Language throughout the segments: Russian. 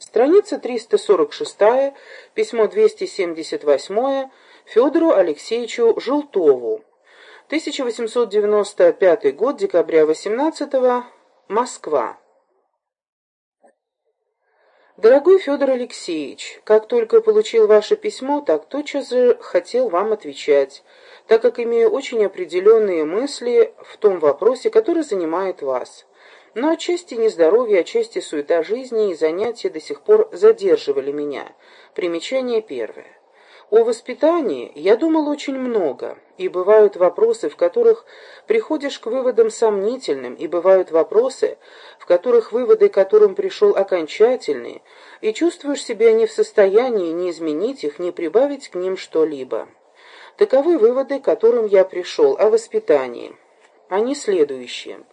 Страница 346, письмо 278 Федору Алексеевичу Желтову. 1895 год, декабря 18 -го, Москва. Дорогой Федор Алексеевич, как только получил ваше письмо, так тотчас же хотел вам отвечать, так как имею очень определенные мысли в том вопросе, который занимает вас. Но отчасти нездоровье, отчасти суета жизни и занятия до сих пор задерживали меня. Примечание первое. О воспитании я думал очень много, и бывают вопросы, в которых приходишь к выводам сомнительным, и бывают вопросы, в которых выводы, к которым пришел окончательные, и чувствуешь себя не в состоянии ни изменить их, ни прибавить к ним что-либо. Таковы выводы, к которым я пришел о воспитании. Они следующие.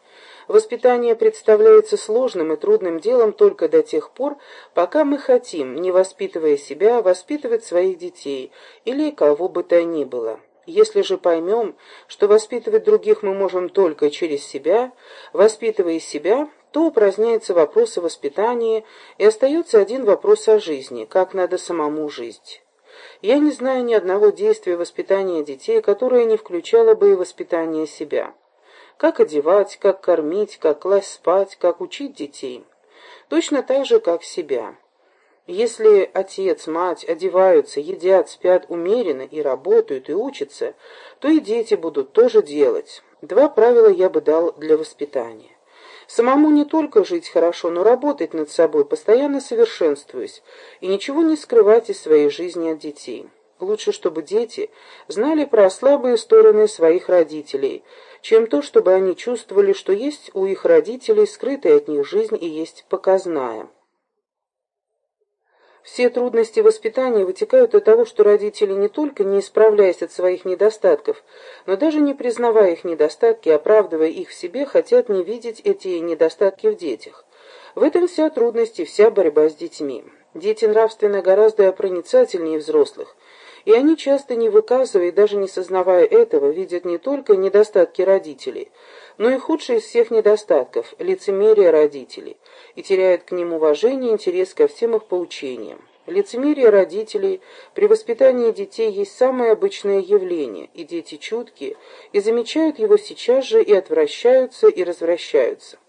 Воспитание представляется сложным и трудным делом только до тех пор, пока мы хотим, не воспитывая себя, воспитывать своих детей или кого бы то ни было. Если же поймем, что воспитывать других мы можем только через себя, воспитывая себя, то упраздняется вопрос о воспитании, и остается один вопрос о жизни, как надо самому жить. Я не знаю ни одного действия воспитания детей, которое не включало бы и воспитание себя как одевать, как кормить, как класть спать, как учить детей. Точно так же, как себя. Если отец, мать одеваются, едят, спят умеренно и работают, и учатся, то и дети будут тоже делать. Два правила я бы дал для воспитания. Самому не только жить хорошо, но работать над собой, постоянно совершенствуясь, и ничего не скрывать из своей жизни от детей. Лучше, чтобы дети знали про слабые стороны своих родителей, чем то, чтобы они чувствовали, что есть у их родителей скрытая от них жизнь и есть показная. Все трудности воспитания вытекают от того, что родители не только не исправляясь от своих недостатков, но даже не признавая их недостатки, оправдывая их в себе, хотят не видеть эти недостатки в детях. В этом вся трудность и вся борьба с детьми. Дети нравственно гораздо проницательнее взрослых, и они часто не выказывая и даже не сознавая этого, видят не только недостатки родителей, но и худшие из всех недостатков – лицемерие родителей, и теряют к ним уважение и интерес ко всем их поучениям. Лицемерие родителей при воспитании детей есть самое обычное явление, и дети чуткие, и замечают его сейчас же и отвращаются и развращаются.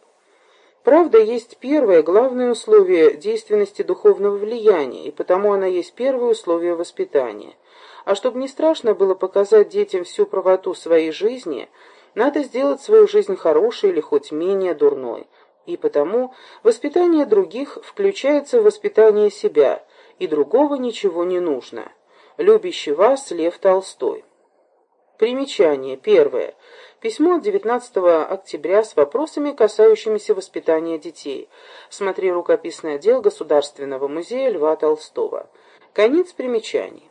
Правда есть первое, главное условие действенности духовного влияния, и потому она есть первое условие воспитания – а чтобы не страшно было показать детям всю правоту своей жизни, надо сделать свою жизнь хорошей или хоть менее дурной. И потому воспитание других включается в воспитание себя, и другого ничего не нужно. Любящий вас Лев Толстой. Примечание. Первое. Письмо от 19 октября с вопросами, касающимися воспитания детей. Смотри рукописный отдел Государственного музея Льва Толстого. Конец примечаний.